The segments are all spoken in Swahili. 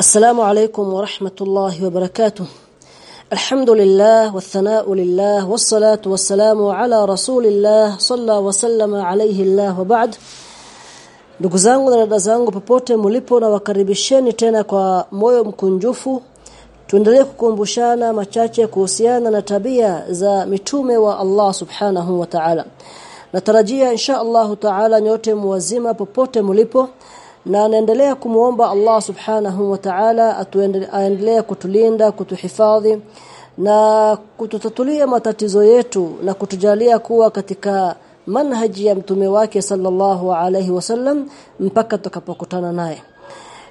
السلام عليكم ورحمة الله وبركاته الحمد لله والثناء لله والصلاة والسلام على رسول الله صلى وسلم عليه الله وبعد ndugu zangu na dada zangu popote mlipo na wakaribisheni tena kwa moyo mkunjufu tuendelee kukumbushana machache kuhusiana na tabia za mitume wa Allah subhanahu wa ta'ala natarajia insha Allah ta'ala nyote muwazima popote mlipo na anaendelea kumuomba Allah subhanahu wa ta'ala atuendelee kutulinda kutuhifadhi na kututatulia matatizo yetu na kutujalia kuwa katika manhaji ya mtume wake sallallahu alayhi wasallam mpaka tukapokutana naye.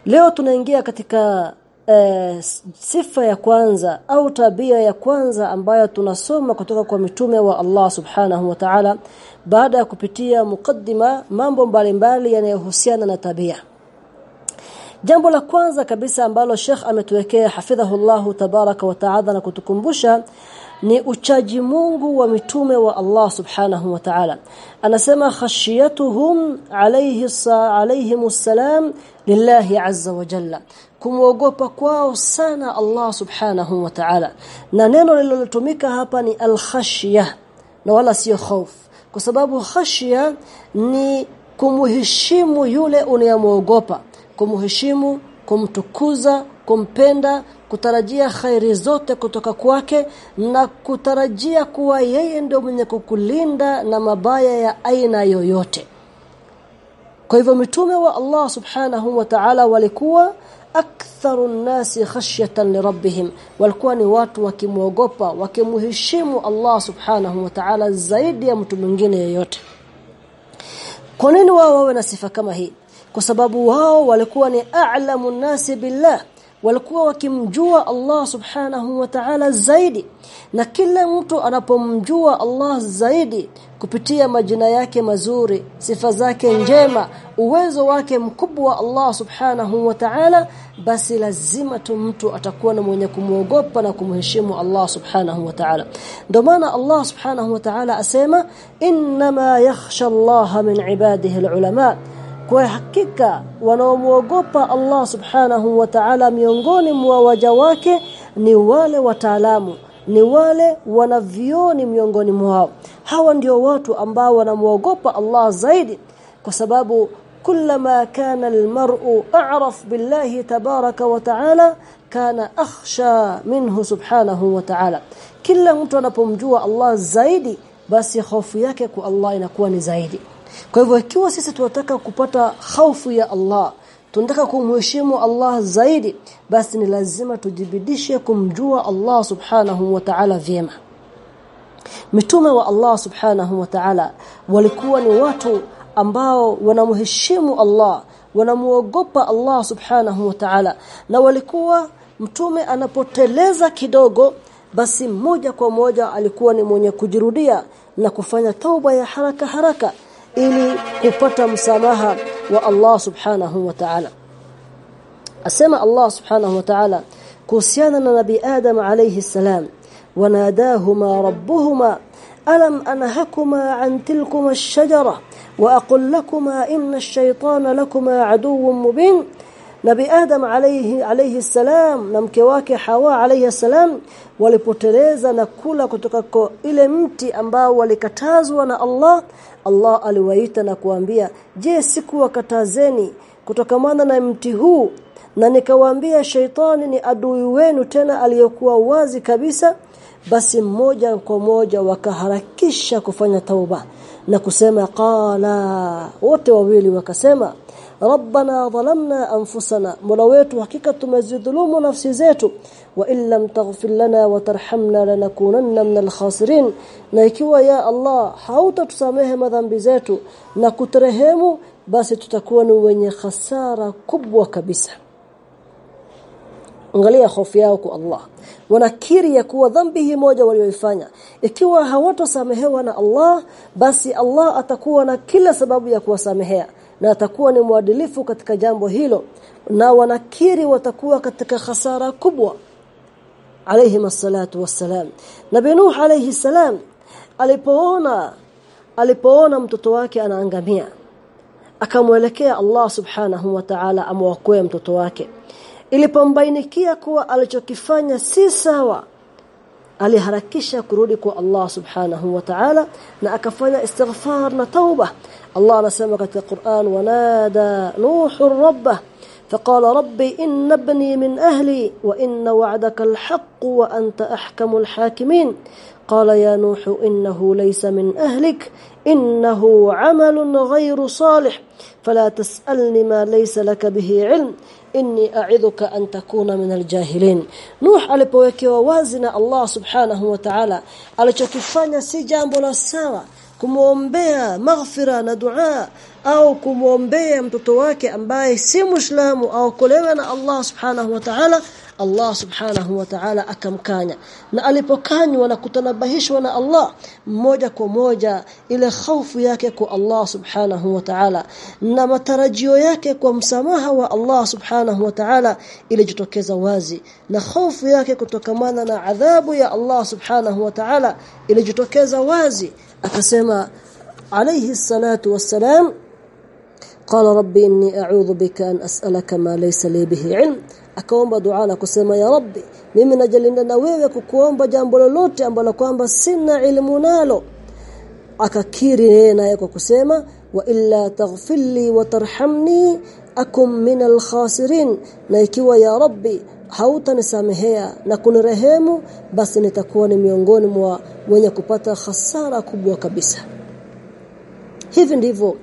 Leo tunaingia katika e, sifa ya kwanza au tabia ya kwanza ambayo tunasoma kutoka kwa mitume wa Allah subhanahu wa ta'ala baada ya kupitia mukaddima mambo mbalimbali yanayohusiana na tabia Jambo la kwanza kabisa ambalo Sheikh ametuwekea hafidhahullahu tabaraka wa taala na kutukumbusha ni uchaji Mungu wa mitume wa Allah subhanahu wa ta'ala. Anasema khashiyatuhum alayhi alayhim salam lillahi azza wa jalla. Kumwogopa kwao sana Allah subhanahu wa ta'ala. Na neno lililotumika hapa ni al-khashiyah na wala sio khauf kwa sababu khashia ni kumheshimu yule unayemwogopa kumheshimu kumtukuza kumpenda kutarajia khairi zote kutoka kwake na kutarajia kuwa yeye ndio mwenye kukulinda na mabaya ya aina yoyote. Kwa hivyo mitume wa Allah subhanahu wa ta'ala walikuwa aktharu nasi khashyatan lirabbihim walikuwa ni watu wakimwogopa wakimheshimu Allah subhanahu wa ta'ala zaidi ya mtu mwingine yeyote. Kwa nini wao wawe na sifa kama hii kwa sababu wao walikuwa ni a'lamu nasi billah walikuwa wakimjua Allah subhanahu wa ta'ala zaidi. Na kila mtu anapomjua Allah zaidi kupitia majina yake mazuri sifa zake njema uwezo wake mkubwa Allah subhanahu wa ta'ala basi lazima tu mtu atakuwa na mwenye kumwogopa na kumheshimu Allah subhanahu wa ta'ala. Ndio maana Allah subhanahu wa ta'ala asema inma yakhsha Allah min ibadihi alulama kwa hakika wanaomwogopa Allah subhanahu wa ta'ala miongoni mwa waja wake ni wale wataalamu ni wale wanavioni miongoni mwao hawa ndio watu ambao wanamwogopa Allah zaidi kwa sababu كلما كان المرء اعرف بالله تبارك وتعالى كان اخشى منه سبحانه وتعالى kila mtu anapomjua Allah zaidi basi hofu yake kwa Allah inakuwa ni zaidi kwa hivyo ikiwa sisi tunataka kupata hofu ya Allah tunataka kumheshimu Allah zaidi basi ni lazima tujibidishe kumjua Allah subhanahu wa ta'ala vyema. Mitume wa Allah subhanahu wa ta'ala walikuwa ni watu ambao wanamheshimu Allah wanamuogopa Allah subhanahu wa ta'ala. Na walikuwa mtume anapoteleza kidogo basi moja kwa moja alikuwa ni mwenye kujirudia na kufanya tauba ya haraka haraka ili kupata msamaha wa Allah subhanahu wa ta'ala asema Allah subhanahu wa ta'ala kuhusiana na nabii Adam alayhi salam wanadahuma rabbuhuma alam anhakuma an tilkuma ash-shajara wa aqul lakuma inna ash-shaytana lakuma aduwwun mubin Nabi Adam alayhi alayhi salam na mke wake Hawa alayhi salam walipoteleza na kula kutoka kwa ile mti ambao walikatazwa na Allah Allah aliwaita na kuambia je sikuwakatazeni kutokamana na mti huu? Na nikawaambia shaitani ni adui wenu tena aliyokuwa wazi kabisa. Basi mmoja kwa moja wakaharakisha kufanya tauba na kusema qala wote wawili wakasema rabbana dhalamna anfusana. Mola wetu hakika tumezidhulumu nafsi zetu. Wa illam taghfir lana wa tarhamna lanakunanna minal khasirin. Na ikiwa ya Allah hautatusamehe madhambi zetu na kuturehemu basi tutakuwa ni wenye hasara kubwa kabisa angalia hofu yao kwa Allah. Wanakiri ya kuwa dhambi hii moja walioifanya ikiwa hawatosamehewa na Allah basi Allah atakuwa na kila sababu ya kuwasamehea na atakuwa ni mwadilifu katika jambo hilo na wanakiri watakuwa katika hasara kubwa. Alayhi massalatu wassalam. Nabii nuh alayhi salam alipoona alipoona mtoto wake anaangamia akamwelekea Allah subhanahu wa ta'ala amwokoe mtoto wake ilipombainikia kuwa alichokifanya si sawa aliharakisha kurudi kwa Allah subhanahu wa ta'ala na akafanya istighfar na tauba. Allah anasema katika Qur'an wanada nuhu rabbah فقال ربي إن ابني من أهلي وإن وعدك الحق وأنت أحكم الحاكمين. قال يا نوح إنه ليس من أهلك إنه عمل غير صالح. فلا تسألني ما ليس لك به علم إني أعذك أن تكون من الجاهلين. نوح alipoweka wazina Allah الله سبحانه وتعالى على si jambo la sawa kumuombea maghfira na duaa au kumwombea mtoto wake ambaye si muislamu au kolewa na Allah subhanahu wa ta'ala Allah subhanahu wa ta'ala akamkanya. Na alipokanywa na kutanabahishwa na Allah moja kwa moja ile hofu yake kwa Allah subhanahu wa ta'ala na matarajio yake kwa msamaha wa Allah subhanahu wa ta'ala ilijitokeza wazi. Na hofu yake kutokamana na adhabu ya Allah subhanahu wa ta'ala ilijitokeza wazi. Akasema alayhi salatu wassalam qala rabbi inni a'udhu bika an as'alaka ma laysa li bihi ilm akaomba dua na kusema ya rabbi mimi najalinda na wewe kukuomba jambo lolote ambalo kwamba sina ilmu nalo akakiri yeye naye kwa kusema wa illa taghfirli wa tarhamni akum min alkhasirin na ikiwa ya rabbi hautanisamehea na kunirehemu basi nitakuwa ni miongoni mwa wenye kupata hasara kubwa kabisa hivi ndivyo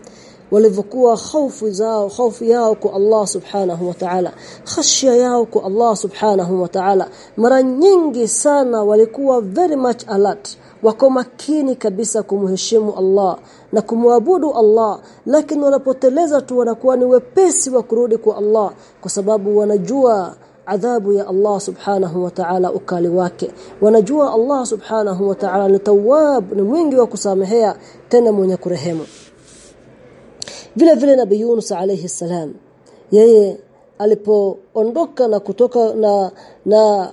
walivyokuwa hofu zao hofu yao kwa Allah subhanahu wa ta'ala khashya yao kwa Allah subhanahu wa ta'ala. Mara nyingi sana walikuwa very much alert wako makini kabisa kumheshimu Allah na kumwabudu Allah lakini wanapoteleza tu wanakuwa ni wepesi wa kurudi kwa Allah kwa sababu wanajua adhabu ya Allah subhanahu wa ta'ala ukali wake. Wanajua Allah subhanahu wa ta'ala ni tawwab ni mwingi wa kusamehea tena mwenye kurehemu vile vile nabii Yunus alayhi salam yeye alipoondoka na kutoka na na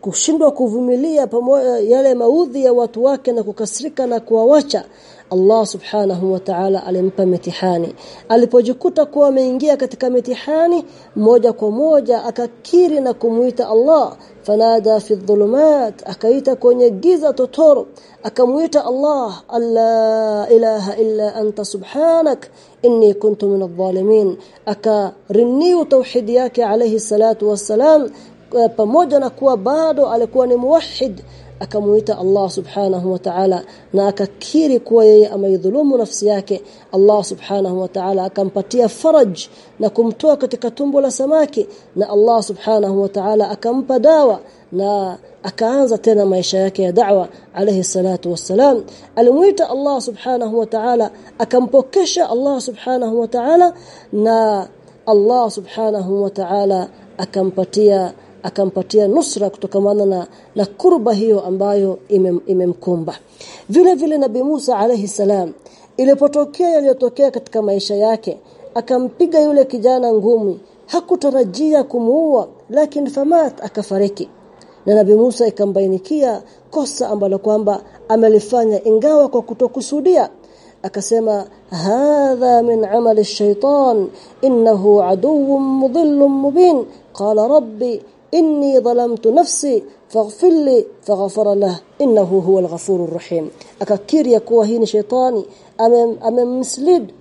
kushindwa kuvumilia pamoja yale maudhi ya watu wake na kukasirika na kuwawacha Allah subhanahu wa ta'ala alimpa mitihani. Alipojikuta kuwa ameingia katika mitihani moja kwa moja akakiri na kumuita Allah. Fanada fi dhulumat akaita kwenye giza totoro. Akamuita Allah alla ilaha illa anta subhanak inni kuntu min adh-dhalimin. Akarini tauhid yake alayhi salatu wassalam pamoja na kuwa bado alikuwa ni muwahhid akamuita Allah subhanahu wa ta'ala na akakiri kuwa yeye ameidhulumu nafsi yake. Allah subhanahu wa ta'ala akampatia faraj na kumtoa katika tumbo la samaki na Allah subhanahu wa ta'ala akampa dawa na akaanza tena maisha yake ya da'wa alayhi salatu wassalam. Alimuita Allah subhanahu wa ta'ala akampokesha Allah subhanahu wa ta'ala na Allah subhanahu wa ta'ala akampatia akampatia nusra kutokamana na, na kurba hiyo ambayo imemkumba. Ime vile vile nabii Musa alayhi salam ilipotokea yaliyotokea katika maisha yake akampiga yule kijana ngumi. Hakutarajia kumuua lakini famat akafariki. Na nabii Musa ikambainikia kosa ambalo kwamba amelifanya ingawa kwa kutokusudia. Akasema hadha min amali ash-shaytan innahu aduwwun mudhillun mubin. Qala rabbi inni dhalamtu nafsi faghfir li faghfara lah innahu huwal ghafurur rahim. Akakiri kuwa hii ni shetani amemmislid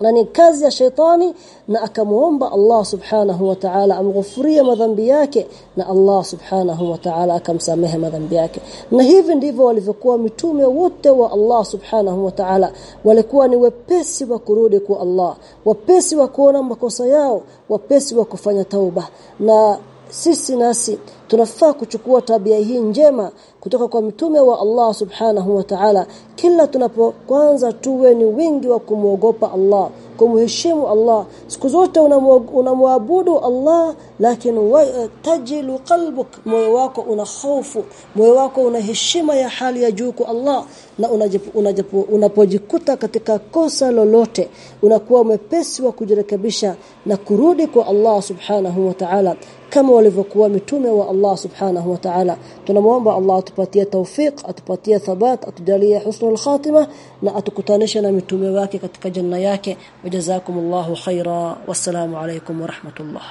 na ni kazi ya shetani na akamuomba Allah subhanahu wa ta'ala amghufurie madhambi yake na Allah subhanahu wa ta'ala akamsamehe madhambi yake. Na hivi ndivyo walivyokuwa mitume wote wa Allah subhanahu wa ta'ala. Walikuwa ni wepesi wa kurudi kwa Allah wepesi wa kuona makosa yao wepesi wa kufanya tauba. Na sisi nasi tunafaa kuchukua tabia hii njema kutoka kwa mtume wa Allah subhanahu wa ta'ala. Kila tunapoanza tuwe ni wingi wa kumwogopa Allah kumheshimu Allah. Siku zote unamwabudu Allah lakini tajilu qalbuk moyo wako una hofu moyo wako una heshima ya hali ya juu kwa Allah na unapojikuta katika kosa lolote unakuwa mwepesi wa kujirekebisha na kurudi kwa Allah subhanahu wa ta'ala kama walivyokuwa mitume wa Allah subhanahu wa ta'ala. Tunamuomba Allah atupatie tawfik atupatie thabat atujalie husnul khatima na atukutanishe na mitume wake katika janna yake. Wajazakumullahu khaira wassalamu alaykum wa rahmatullah